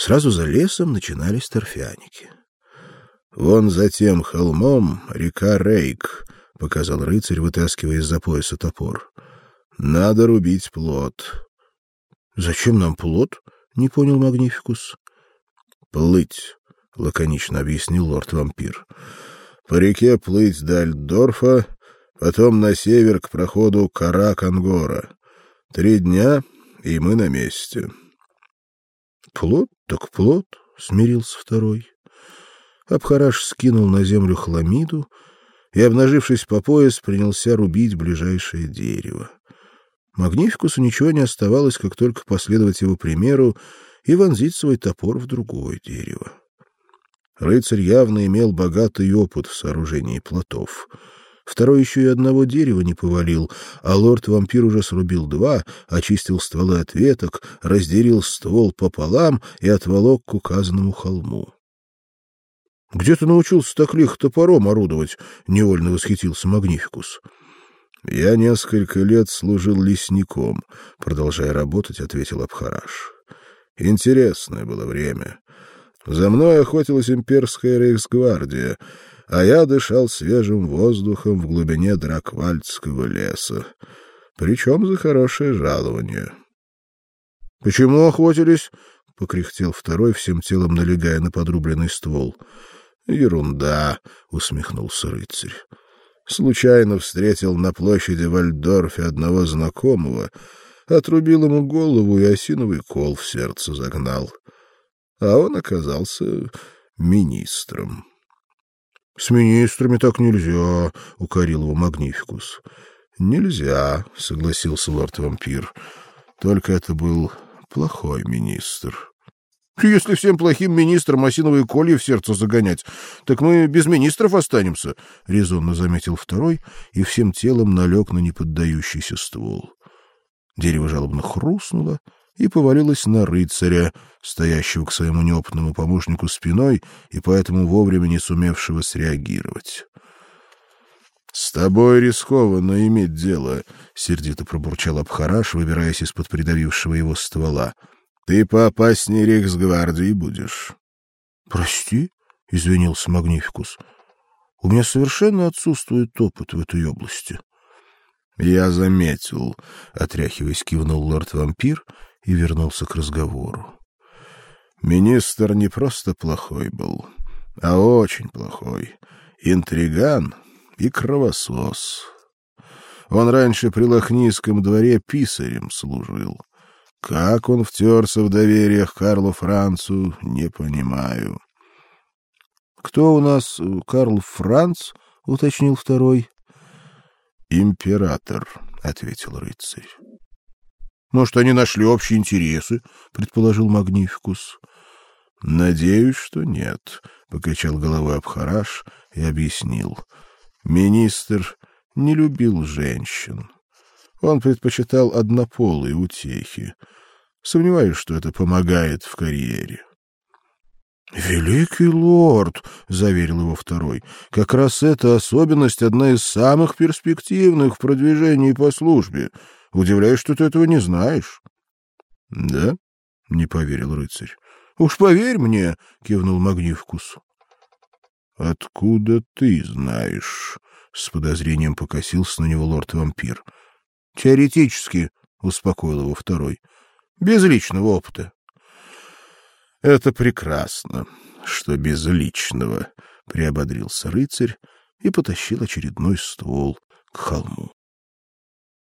Сразу за лесом начинались торфяники. Вон за тем холмом река Рейк, показал рыцарь, вытаскивая из-за пояса топор. Надо рубить плот. Зачем нам плот? не понял Магнификус. Плыть, лаконично объяснил лорд-вампир. По реке плыть до Альдорфа, потом на север к проходу Каракангора. Три дня, и мы на месте. Плот так плот, смирился второй. Абхараш скинул на землю хламиду и, обнажившись по пояс, принялся рубить ближайшее дерево. Магнификусу ничего не оставалось, как только последовать его примеру и вонзить свой топор в другое дерево. Рыцарь явно имел богатый опыт в сооружении плотов. Второй еще и одного дерева не повалил, а лорд-вампир уже срубил два, очистил стволы от веток, разделил ствол пополам и отволок к указанному холму. — Где ты научился так лихо топором орудовать? — невольно восхитился Магнификус. — Я несколько лет служил лесником, — продолжая работать, ответил Абхараш. — Интересное было время. За мной охотилась имперская рейхсгвардия, а я дышал свежим воздухом в глубине Драквальдского леса, причем за хорошее жалование. — Почему охотились? — покряхтел второй, всем телом налегая на подрубленный ствол. — Ерунда, — усмехнулся рыцарь. Случайно встретил на площади Вальдорфе одного знакомого, отрубил ему голову и осиновый кол в сердце загнал а он оказался министром. — С министрами так нельзя, — укорил его Магнификус. — Нельзя, — согласился лорд-вампир. — Только это был плохой министр. — Если всем плохим министрам осиновые колья в сердце загонять, так мы без министров останемся, — резонно заметил второй и всем телом налег на неподдающийся ствол. Дерево жалобно хрустнуло, — и повалилась на рыцаря, стоящего к своему неопытному помощнику спиной и поэтому вовремя не сумевшего среагировать. С тобой рискованно иметь дело, сердито пробурчал Абхараш, выбираясь из-под придавившего его ствола. Ты поопаснее рейхсгвардии будешь. Прости, извинился Магнификус. У меня совершенно отсутствует опыт в этой области. Я заметил, отряхиваясь, кивнул лорд-вампир и вернулся к разговору. Министр не просто плохой был, а очень плохой. Интриган и кровосос. Он раньше при Лохнийском дворе писарем служил. Как он втерся в доверие к Карлу Францу, не понимаю. — Кто у нас э, Карл Франц? — уточнил второй. — Император, — ответил рыцарь. Может, они нашли общие интересы, предположил Магнификус. Надеюсь, что нет, покачал головой Абхараш и объяснил. Министр не любил женщин. Он предпочитал однополые утехи. Сомневаюсь, что это помогает в карьере. Великий лорд, заверил его второй. Как раз эта особенность одна из самых перспективных в продвижении по службе. Удивляюсь, что ты этого не знаешь. — Да? — не поверил рыцарь. — Уж поверь мне, — кивнул Магнифкус. — Откуда ты знаешь? — с подозрением покосился на него лорд-вампир. — Теоретически, — успокоил его второй. — Без личного опыта. — Это прекрасно, что без личного, — приободрился рыцарь и потащил очередной ствол к холму.